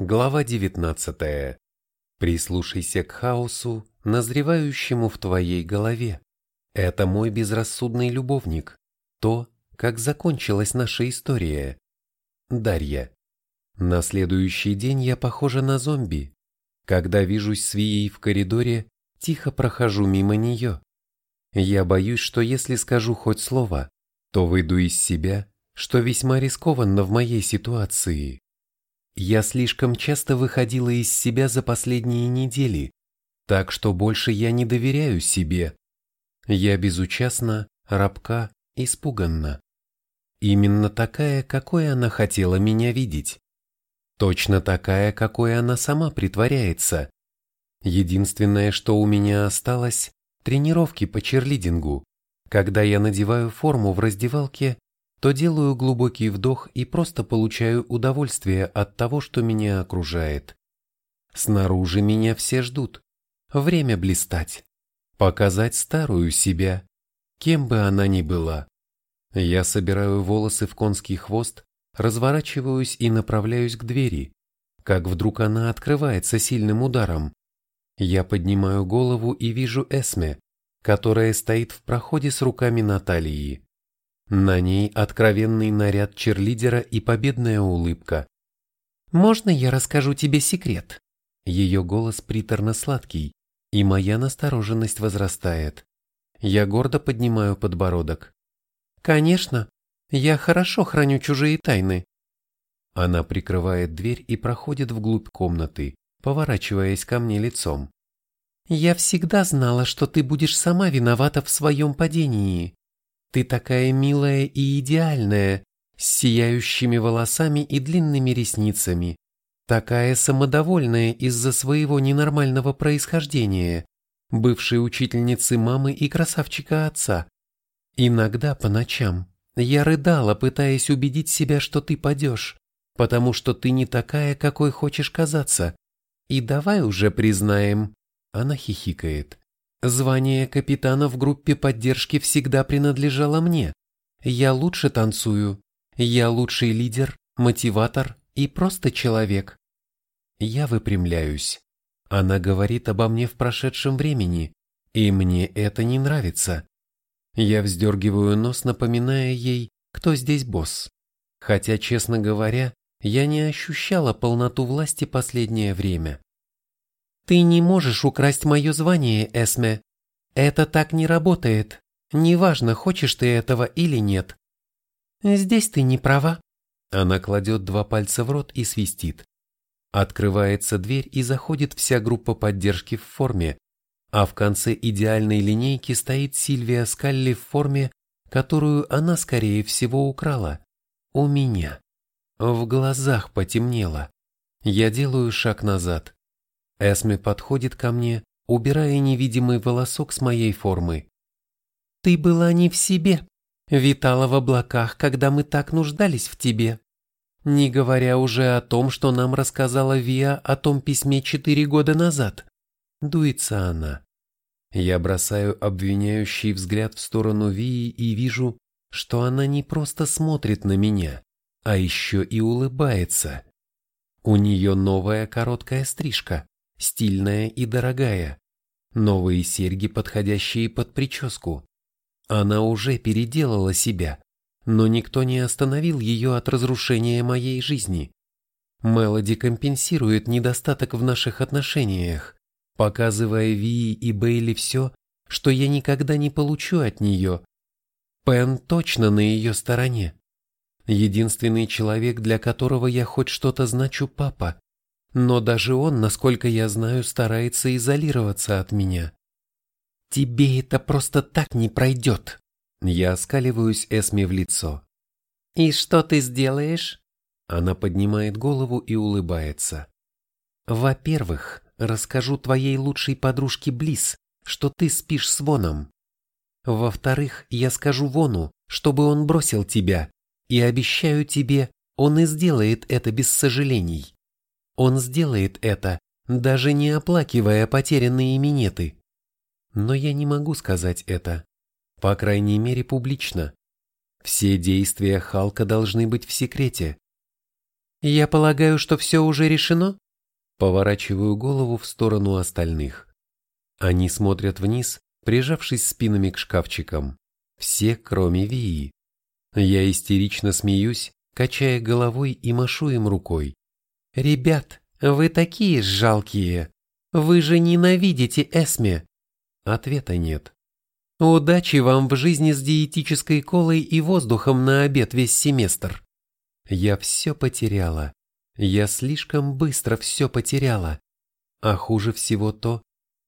Глава 19. Прислушайся к хаосу, назревающему в твоей голове. Это мой безрассудный любовник. То, как закончилась наша история. Дарья. На следующий день я похожа на зомби. Когда вижусь с Вией в коридоре, тихо прохожу мимо нее. Я боюсь, что если скажу хоть слово, то выйду из себя, что весьма рискованно в моей ситуации. Я слишком часто выходила из себя за последние недели, так что больше я не доверяю себе. Я безучастна, рабка, испуганна. Именно такая, какой она хотела меня видеть. Точно такая, какой она сама притворяется. Единственное, что у меня осталось – тренировки по черлидингу. Когда я надеваю форму в раздевалке, то делаю глубокий вдох и просто получаю удовольствие от того, что меня окружает. Снаружи меня все ждут. Время блистать. Показать старую себя, кем бы она ни была. Я собираю волосы в конский хвост, разворачиваюсь и направляюсь к двери, как вдруг она открывается сильным ударом. Я поднимаю голову и вижу Эсме, которая стоит в проходе с руками Натальи. На ней откровенный наряд черлидера и победная улыбка. «Можно я расскажу тебе секрет?» Ее голос приторно-сладкий, и моя настороженность возрастает. Я гордо поднимаю подбородок. «Конечно, я хорошо храню чужие тайны». Она прикрывает дверь и проходит вглубь комнаты, поворачиваясь ко мне лицом. «Я всегда знала, что ты будешь сама виновата в своем падении. Ты такая милая и идеальная, с сияющими волосами и длинными ресницами. Такая самодовольная из-за своего ненормального происхождения, бывшей учительницы мамы и красавчика отца. Иногда по ночам я рыдала, пытаясь убедить себя, что ты падешь, потому что ты не такая, какой хочешь казаться. И давай уже признаем, она хихикает, Звание капитана в группе поддержки всегда принадлежало мне. Я лучше танцую. Я лучший лидер, мотиватор и просто человек. Я выпрямляюсь. Она говорит обо мне в прошедшем времени, и мне это не нравится. Я вздергиваю нос, напоминая ей, кто здесь босс. Хотя, честно говоря, я не ощущала полноту власти последнее время. Ты не можешь украсть мое звание, Эсме. Это так не работает. Неважно, хочешь ты этого или нет. Здесь ты не права. Она кладет два пальца в рот и свистит. Открывается дверь и заходит вся группа поддержки в форме, а в конце идеальной линейки стоит Сильвия Скалли в форме, которую она, скорее всего, украла. У меня. В глазах потемнело. Я делаю шаг назад. Эсме подходит ко мне, убирая невидимый волосок с моей формы. «Ты была не в себе, витала в облаках, когда мы так нуждались в тебе. Не говоря уже о том, что нам рассказала Виа о том письме четыре года назад. Дуется она. Я бросаю обвиняющий взгляд в сторону Вии и вижу, что она не просто смотрит на меня, а еще и улыбается. У нее новая короткая стрижка, стильная и дорогая. Новые серьги, подходящие под прическу. Она уже переделала себя, но никто не остановил ее от разрушения моей жизни. Мелоди компенсирует недостаток в наших отношениях, показывая Вии и Бейли все, что я никогда не получу от нее. Пен точно на ее стороне. Единственный человек, для которого я хоть что-то значу папа. Но даже он, насколько я знаю, старается изолироваться от меня. Тебе это просто так не пройдет. Я оскаливаюсь Эсме в лицо. И что ты сделаешь? Она поднимает голову и улыбается. Во-первых, расскажу твоей лучшей подружке Близ, что ты спишь с Воном. Во-вторых, я скажу Вону, чтобы он бросил тебя, и обещаю тебе, он и сделает это без сожалений. Он сделает это, даже не оплакивая потерянные минеты. Но я не могу сказать это, по крайней мере публично. Все действия Халка должны быть в секрете. Я полагаю, что все уже решено? Поворачиваю голову в сторону остальных. Они смотрят вниз, прижавшись спинами к шкафчикам. Все, кроме Вии. Я истерично смеюсь, качая головой и машу им рукой. «Ребят, вы такие жалкие! Вы же ненавидите Эсме!» Ответа нет. «Удачи вам в жизни с диетической колой и воздухом на обед весь семестр!» Я все потеряла. Я слишком быстро все потеряла. А хуже всего то,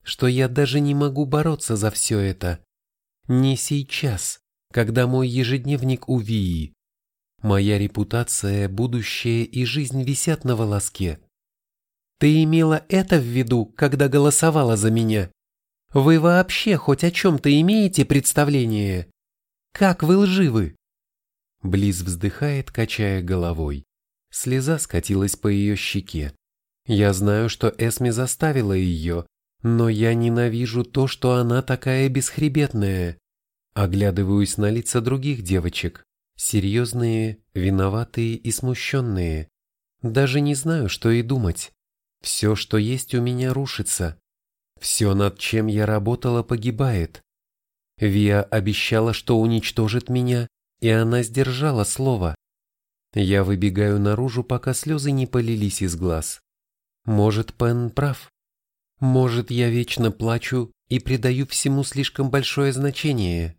что я даже не могу бороться за все это. Не сейчас, когда мой ежедневник у. Моя репутация, будущее и жизнь висят на волоске. Ты имела это в виду, когда голосовала за меня? Вы вообще хоть о чем-то имеете представление? Как вы лживы? Близ вздыхает, качая головой. Слеза скатилась по ее щеке. Я знаю, что Эсми заставила ее, но я ненавижу то, что она такая бесхребетная. Оглядываюсь на лица других девочек. Серьезные, виноватые и смущенные. Даже не знаю, что и думать. Все, что есть у меня, рушится. Все, над чем я работала, погибает. Виа обещала, что уничтожит меня, и она сдержала слово. Я выбегаю наружу, пока слезы не полились из глаз. Может, Пен прав. Может, я вечно плачу и придаю всему слишком большое значение.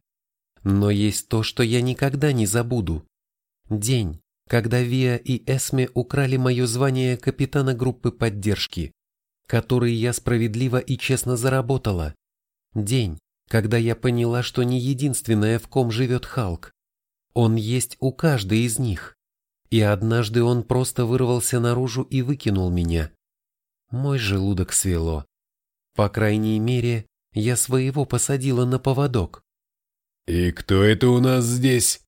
Но есть то, что я никогда не забуду. День, когда Виа и Эсме украли мое звание капитана группы поддержки, который я справедливо и честно заработала. День, когда я поняла, что не единственная, в ком живет Халк. Он есть у каждой из них. И однажды он просто вырвался наружу и выкинул меня. Мой желудок свело. По крайней мере, я своего посадила на поводок. «И кто это у нас здесь?»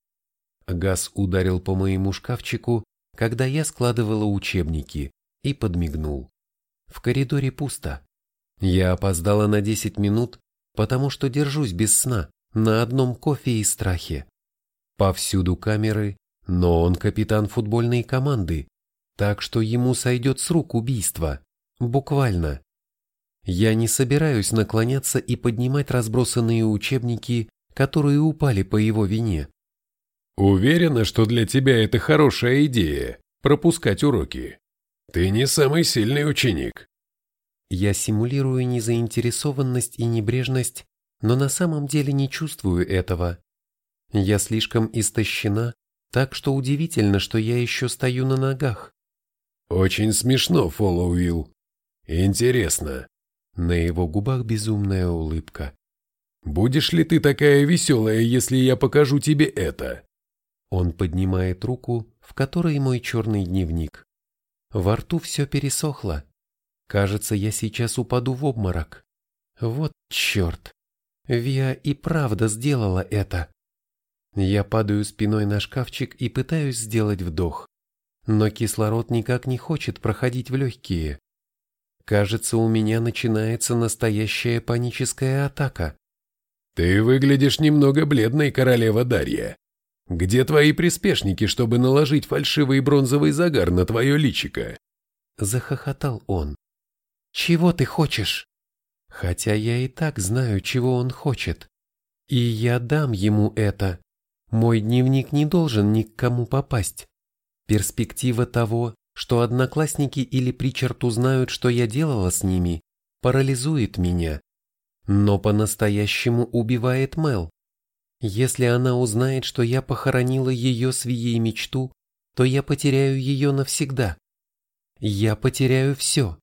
Газ ударил по моему шкафчику, когда я складывала учебники, и подмигнул. В коридоре пусто. Я опоздала на 10 минут, потому что держусь без сна, на одном кофе и страхе. Повсюду камеры, но он капитан футбольной команды, так что ему сойдет с рук убийство. Буквально. Я не собираюсь наклоняться и поднимать разбросанные учебники, которые упали по его вине. Уверена, что для тебя это хорошая идея – пропускать уроки. Ты не самый сильный ученик. Я симулирую незаинтересованность и небрежность, но на самом деле не чувствую этого. Я слишком истощена, так что удивительно, что я еще стою на ногах. Очень смешно, Фоллоуилл. Интересно. На его губах безумная улыбка. Будешь ли ты такая веселая, если я покажу тебе это? Он поднимает руку, в которой мой черный дневник. Во рту все пересохло. Кажется, я сейчас упаду в обморок. Вот черт. Виа и правда сделала это. Я падаю спиной на шкафчик и пытаюсь сделать вдох. Но кислород никак не хочет проходить в легкие. Кажется, у меня начинается настоящая паническая атака. «Ты выглядишь немного бледной, королева Дарья. Где твои приспешники, чтобы наложить фальшивый бронзовый загар на твое личико?» Захохотал он. «Чего ты хочешь?» Хотя я и так знаю, чего он хочет. И я дам ему это. Мой дневник не должен ни к кому попасть. Перспектива того, что одноклассники или Причард узнают, что я делала с ними, парализует меня. Но по-настоящему убивает Мел. Если она узнает, что я похоронила ее свией мечту, то я потеряю ее навсегда. Я потеряю все.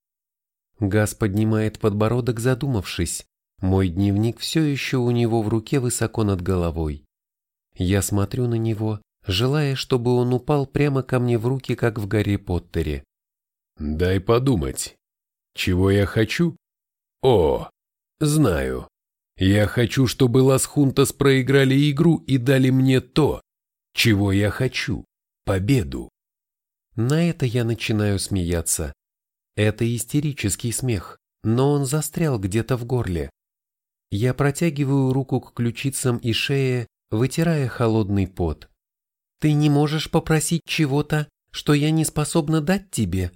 Газ поднимает подбородок, задумавшись. Мой дневник все еще у него в руке высоко над головой. Я смотрю на него, желая, чтобы он упал прямо ко мне в руки, как в Гарри Поттере. «Дай подумать. Чего я хочу? О, знаю. Я хочу, чтобы Лас-Хунтас проиграли игру и дали мне то, чего я хочу – победу». На это я начинаю смеяться. Это истерический смех, но он застрял где-то в горле. Я протягиваю руку к ключицам и шее, вытирая холодный пот. Ты не можешь попросить чего-то, что я не способна дать тебе.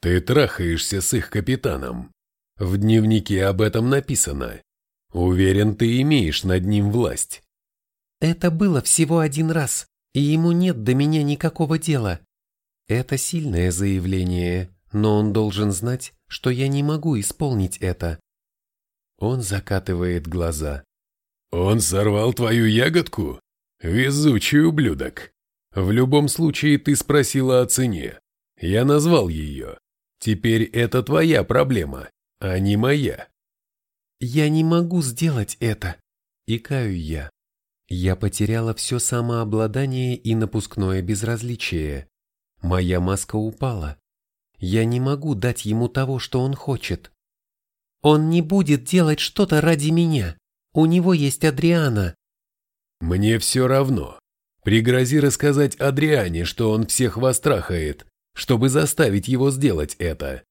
Ты трахаешься с их капитаном. В дневнике об этом написано. Уверен, ты имеешь над ним власть. Это было всего один раз, и ему нет до меня никакого дела. Это сильное заявление, но он должен знать, что я не могу исполнить это. Он закатывает глаза. Он сорвал твою ягодку? Везучий ублюдок. В любом случае ты спросила о цене. Я назвал ее. Теперь это твоя проблема, а не моя. Я не могу сделать это. Икаю я. Я потеряла все самообладание и напускное безразличие. Моя маска упала. Я не могу дать ему того, что он хочет. Он не будет делать что-то ради меня. У него есть Адриана. Мне все равно. Пригрози рассказать Адриане, что он всех вас трахает, чтобы заставить его сделать это.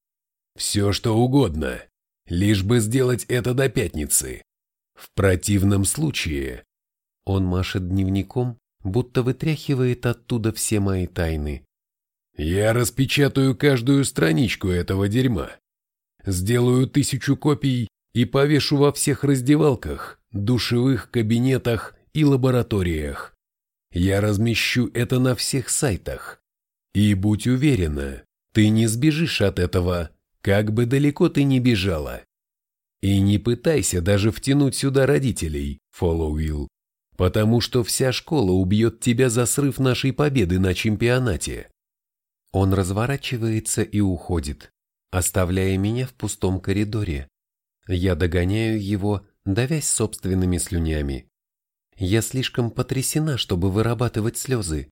Все что угодно, лишь бы сделать это до пятницы. В противном случае... Он машет дневником, будто вытряхивает оттуда все мои тайны. Я распечатаю каждую страничку этого дерьма. Сделаю тысячу копий и повешу во всех раздевалках, душевых кабинетах и лабораториях. Я размещу это на всех сайтах. И будь уверена, ты не сбежишь от этого, как бы далеко ты ни бежала. И не пытайся даже втянуть сюда родителей, Фоллоуилл, потому что вся школа убьет тебя за срыв нашей победы на чемпионате. Он разворачивается и уходит, оставляя меня в пустом коридоре. Я догоняю его, давясь собственными слюнями. Я слишком потрясена, чтобы вырабатывать слезы.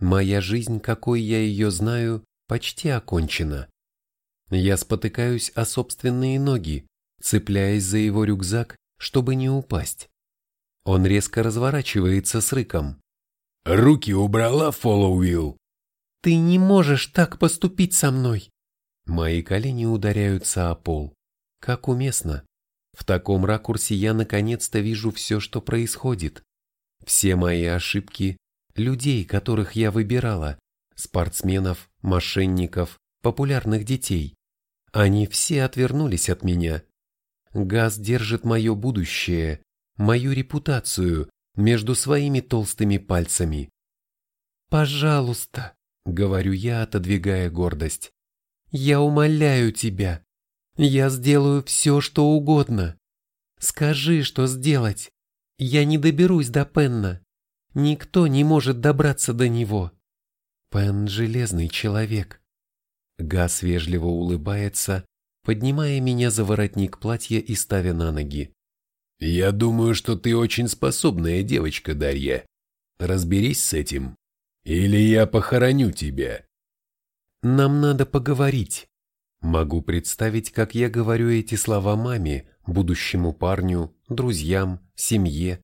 Моя жизнь, какой я ее знаю, почти окончена. Я спотыкаюсь о собственные ноги, цепляясь за его рюкзак, чтобы не упасть. Он резко разворачивается с рыком. «Руки убрала, Фоллоуилл!» Ты не можешь так поступить со мной. Мои колени ударяются о пол. Как уместно. В таком ракурсе я наконец-то вижу все, что происходит. Все мои ошибки, людей, которых я выбирала, спортсменов, мошенников, популярных детей. Они все отвернулись от меня. Газ держит мое будущее, мою репутацию между своими толстыми пальцами. «Пожалуйста», говорю я, отодвигая гордость. Я умоляю тебя. Я сделаю все, что угодно. Скажи, что сделать. Я не доберусь до Пенна. Никто не может добраться до него. Пен – железный человек. Газ вежливо улыбается, поднимая меня за воротник платья и ставя на ноги. «Я думаю, что ты очень способная девочка, Дарья. Разберись с этим». Или я похороню тебя. Нам надо поговорить. Могу представить, как я говорю эти слова маме, будущему парню, друзьям, семье,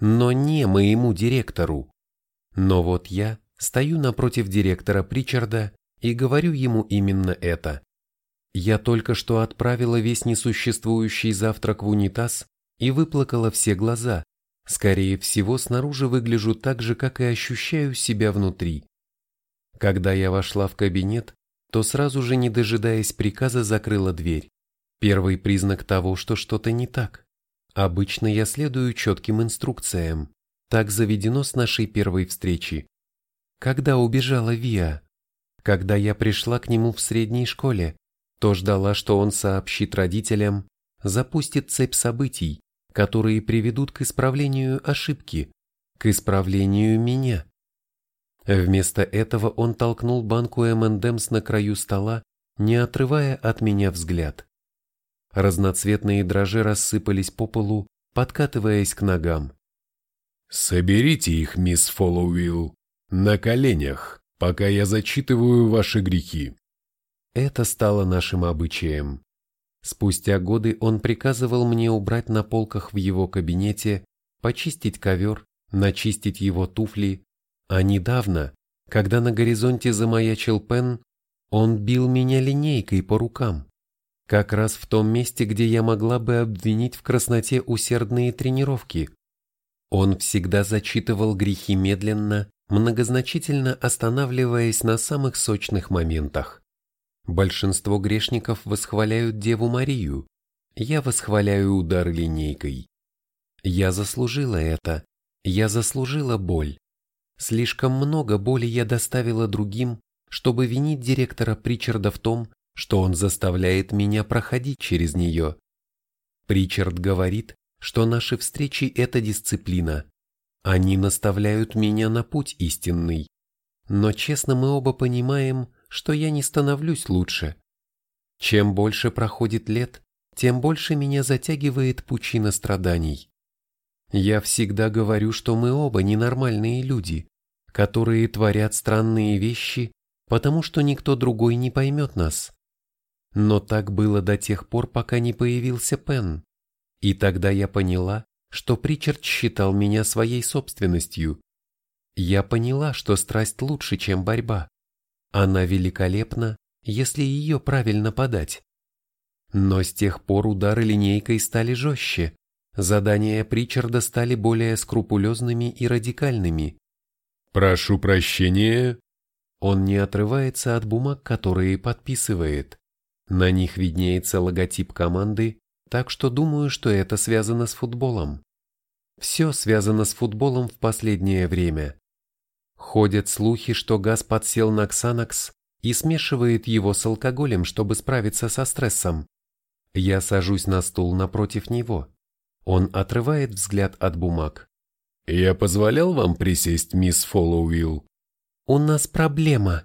но не моему директору. Но вот я стою напротив директора Причарда и говорю ему именно это. Я только что отправила весь несуществующий завтрак в унитаз и выплакала все глаза, Скорее всего, снаружи выгляжу так же, как и ощущаю себя внутри. Когда я вошла в кабинет, то сразу же, не дожидаясь приказа, закрыла дверь. Первый признак того, что что-то не так. Обычно я следую четким инструкциям. Так заведено с нашей первой встречи. Когда убежала Виа? Когда я пришла к нему в средней школе, то ждала, что он сообщит родителям, запустит цепь событий, которые приведут к исправлению ошибки, к исправлению меня. Вместо этого он толкнул банку M&M's на краю стола, не отрывая от меня взгляд. Разноцветные дрожжи рассыпались по полу, подкатываясь к ногам. «Соберите их, мисс Фоллоуилл, на коленях, пока я зачитываю ваши грехи». Это стало нашим обычаем. Спустя годы он приказывал мне убрать на полках в его кабинете, почистить ковер, начистить его туфли, а недавно, когда на горизонте замаячил Пен, он бил меня линейкой по рукам, как раз в том месте, где я могла бы обвинить в красноте усердные тренировки. Он всегда зачитывал грехи медленно, многозначительно останавливаясь на самых сочных моментах. Большинство грешников восхваляют Деву Марию, я восхваляю удар линейкой. Я заслужила это, я заслужила боль. Слишком много боли я доставила другим, чтобы винить директора Причарда в том, что он заставляет меня проходить через нее. Причард говорит, что наши встречи – это дисциплина. Они наставляют меня на путь истинный. Но честно мы оба понимаем, что я не становлюсь лучше. Чем больше проходит лет, тем больше меня затягивает пучина страданий. Я всегда говорю, что мы оба ненормальные люди, которые творят странные вещи, потому что никто другой не поймет нас. Но так было до тех пор, пока не появился Пен. И тогда я поняла, что Причард считал меня своей собственностью. Я поняла, что страсть лучше, чем борьба. Она великолепна, если ее правильно подать. Но с тех пор удары линейкой стали жестче, задания Причарда стали более скрупулезными и радикальными. «Прошу прощения». Он не отрывается от бумаг, которые подписывает. На них виднеется логотип команды, так что думаю, что это связано с футболом. Все связано с футболом в последнее время. Ходят слухи, что газ подсел на Ксанакс и смешивает его с алкоголем, чтобы справиться со стрессом. Я сажусь на стул напротив него. Он отрывает взгляд от бумаг. «Я позволял вам присесть, мисс Фоллоуилл?» «У нас проблема».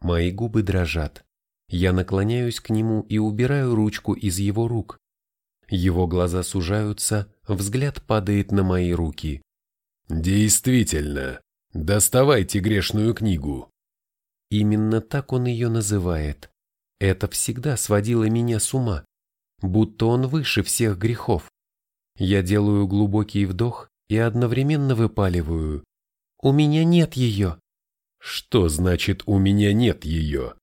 Мои губы дрожат. Я наклоняюсь к нему и убираю ручку из его рук. Его глаза сужаются, взгляд падает на мои руки. «Действительно, доставайте грешную книгу». Именно так он ее называет. Это всегда сводило меня с ума, будто он выше всех грехов. Я делаю глубокий вдох и одновременно выпаливаю. «У меня нет ее!» «Что значит «у меня нет ее»?»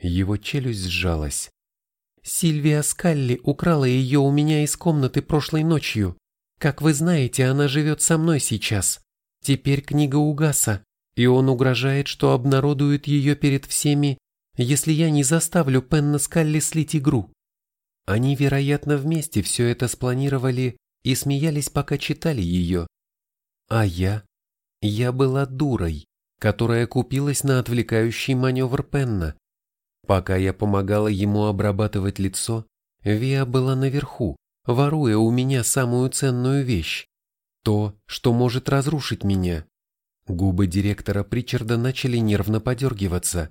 Его челюсть сжалась. «Сильвия Скалли украла ее у меня из комнаты прошлой ночью. Как вы знаете, она живет со мной сейчас. Теперь книга угаса, и он угрожает, что обнародует ее перед всеми, если я не заставлю Пенна Скалли слить игру. Они, вероятно, вместе все это спланировали и смеялись, пока читали ее. А я? Я была дурой, которая купилась на отвлекающий маневр Пенна. Пока я помогала ему обрабатывать лицо, Виа была наверху, воруя у меня самую ценную вещь. То, что может разрушить меня. Губы директора Причарда начали нервно подергиваться.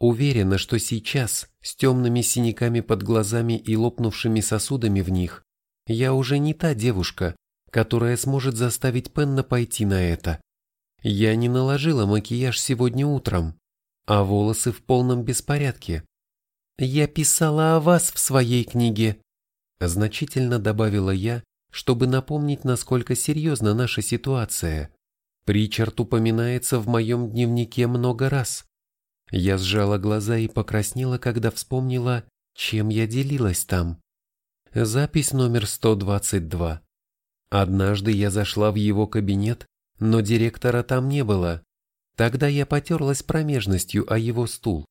Уверена, что сейчас, с темными синяками под глазами и лопнувшими сосудами в них, я уже не та девушка, которая сможет заставить Пенна пойти на это. Я не наложила макияж сегодня утром, а волосы в полном беспорядке. Я писала о вас в своей книге, значительно добавила я, чтобы напомнить, насколько серьезна наша ситуация. Причард упоминается в моем дневнике много раз. Я сжала глаза и покраснела, когда вспомнила, чем я делилась там. Запись номер 122. Однажды я зашла в его кабинет, но директора там не было. Тогда я потерлась промежностью о его стул.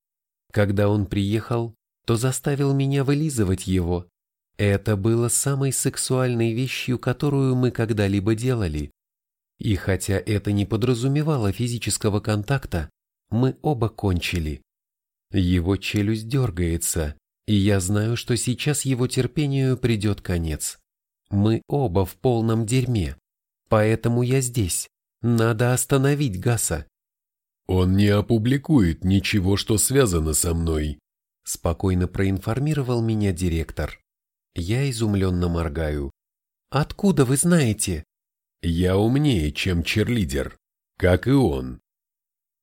Когда он приехал, то заставил меня вылизывать его. Это было самой сексуальной вещью, которую мы когда-либо делали. И хотя это не подразумевало физического контакта, мы оба кончили. Его челюсть дергается, и я знаю, что сейчас его терпению придет конец. Мы оба в полном дерьме, поэтому я здесь. Надо остановить Гаса. Он не опубликует ничего, что связано со мной, спокойно проинформировал меня директор. Я изумленно моргаю. Откуда вы знаете? Я умнее, чем черлидер, как и он.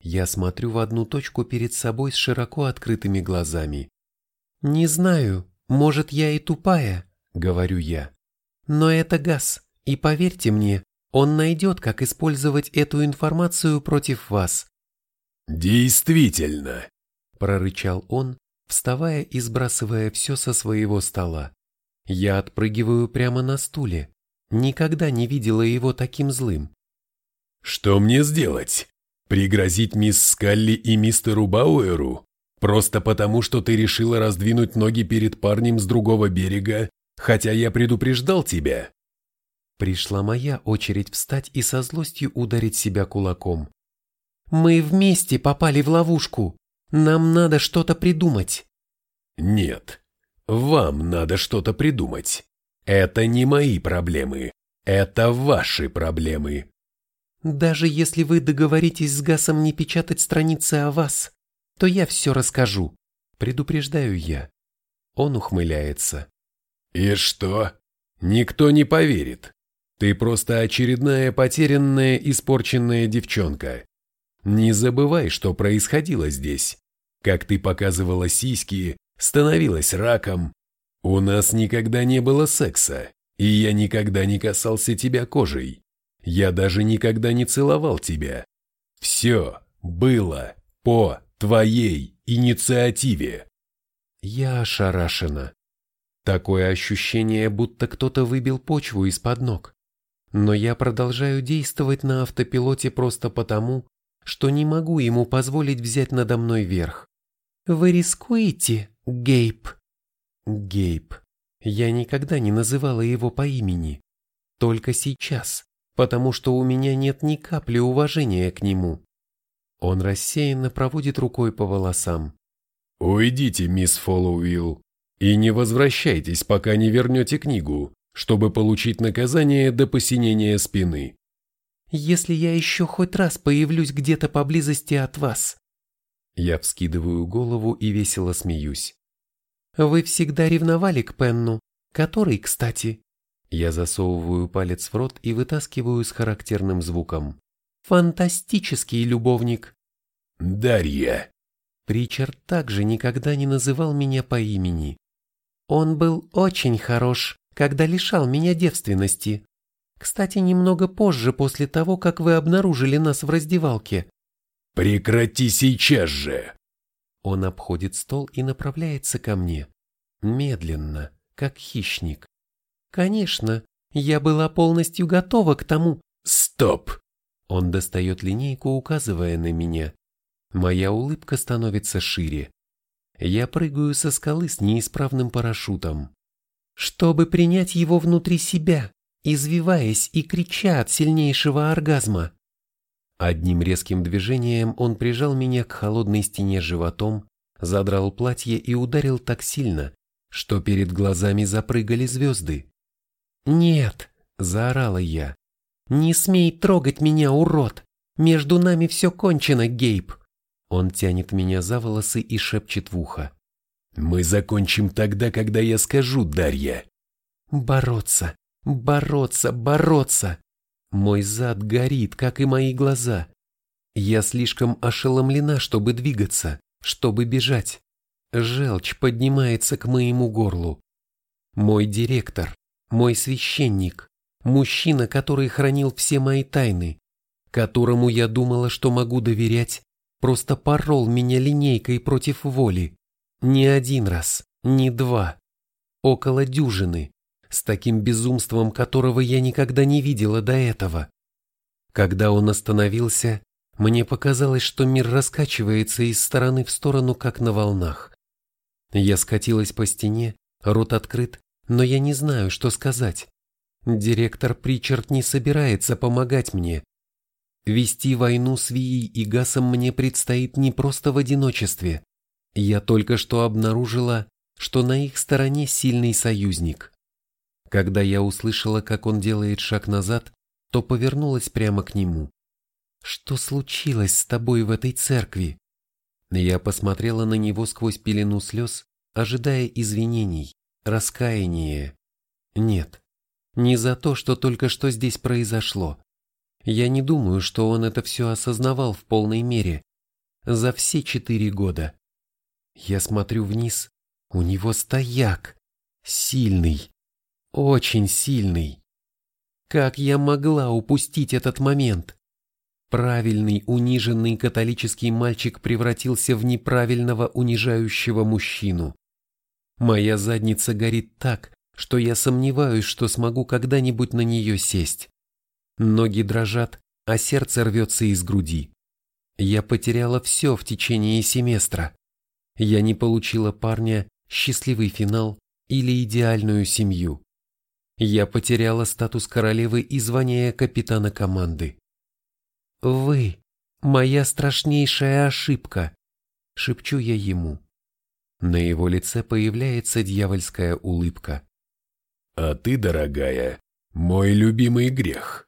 Я смотрю в одну точку перед собой с широко открытыми глазами. «Не знаю, может, я и тупая», — говорю я. «Но это газ, и поверьте мне, он найдет, как использовать эту информацию против вас». «Действительно», — прорычал он, вставая и сбрасывая все со своего стола. Я отпрыгиваю прямо на стуле. Никогда не видела его таким злым. «Что мне сделать?» Пригрозить мисс Скалли и мистеру Бауэру? Просто потому, что ты решила раздвинуть ноги перед парнем с другого берега, хотя я предупреждал тебя. Пришла моя очередь встать и со злостью ударить себя кулаком. Мы вместе попали в ловушку. Нам надо что-то придумать. Нет, вам надо что-то придумать. Это не мои проблемы. Это ваши проблемы. Даже если вы договоритесь с Гасом не печатать страницы о вас, то я все расскажу. Предупреждаю я. Он ухмыляется. И что? Никто не поверит. Ты просто очередная потерянная, испорченная девчонка. Не забывай, что происходило здесь. Как ты показывала сиськи, становилась раком. У нас никогда не было секса, и я никогда не касался тебя кожей. Я даже никогда не целовал тебя. Все было по твоей инициативе. Я ошарашена. Такое ощущение, будто кто-то выбил почву из-под ног. Но я продолжаю действовать на автопилоте просто потому, что не могу ему позволить взять надо мной верх. Вы рискуете, Гейб? Гейб. Я никогда не называла его по имени. Только сейчас, потому что у меня нет ни капли уважения к нему. Он рассеянно проводит рукой по волосам. «Уйдите, мисс Фоллоуилл, и не возвращайтесь, пока не вернете книгу, чтобы получить наказание до посинения спины». «Если я еще хоть раз появлюсь где-то поблизости от вас». Я вскидываю голову и весело смеюсь. «Вы всегда ревновали к Пенну, который, кстати...» Я засовываю палец в рот и вытаскиваю с характерным звуком. Фантастический любовник. Дарья. Причард также никогда не называл меня по имени. Он был очень хорош, когда лишал меня девственности. Кстати, немного позже, после того, как вы обнаружили нас в раздевалке. Прекрати сейчас же. Он обходит стол и направляется ко мне. Медленно, как хищник. Конечно, я была полностью готова к тому. Стоп! Он достает линейку, указывая на меня. Моя улыбка становится шире. Я прыгаю со скалы с неисправным парашютом. Чтобы принять его внутри себя, извиваясь и крича от сильнейшего оргазма. Одним резким движением он прижал меня к холодной стене животом, задрал платье и ударил так сильно, что перед глазами запрыгали звезды. «Нет!» – заорала я. «Не смей трогать меня, урод! Между нами все кончено, Гейб!» Он тянет меня за волосы и шепчет в ухо. «Мы закончим тогда, когда я скажу, Дарья!» «Бороться! Бороться! Бороться!» Мой зад горит, как и мои глаза. Я слишком ошеломлена, чтобы двигаться, чтобы бежать. Желчь поднимается к моему горлу. Мой директор, мой священник, Мужчина, который хранил все мои тайны, которому я думала, что могу доверять, просто порол меня линейкой против воли. Не один раз, не два. Около дюжины, с таким безумством, которого я никогда не видела до этого. Когда он остановился, мне показалось, что мир раскачивается из стороны в сторону, как на волнах. Я скатилась по стене, рот открыт, но я не знаю, что сказать. Директор Причард не собирается помогать мне. Вести войну с Вией и Гасом мне предстоит не просто в одиночестве. Я только что обнаружила, что на их стороне сильный союзник. Когда я услышала, как он делает шаг назад, то повернулась прямо к нему. «Что случилось с тобой в этой церкви?» Я посмотрела на него сквозь пелену слез, ожидая извинений, раскаяния. Нет, не за то, что только что здесь произошло. Я не думаю, что он это все осознавал в полной мере. За все четыре года. Я смотрю вниз. У него стояк. Сильный. Очень сильный. Как я могла упустить этот момент? Правильный, униженный католический мальчик превратился в неправильного, унижающего мужчину. Моя задница горит так, что я сомневаюсь, что смогу когда-нибудь на нее сесть. Ноги дрожат, а сердце рвется из груди. Я потеряла все в течение семестра. Я не получила парня, счастливый финал или идеальную семью. Я потеряла статус королевы и звание капитана команды. «Вы – моя страшнейшая ошибка», – шепчу я ему. На его лице появляется дьявольская улыбка. «А ты, дорогая, мой любимый грех».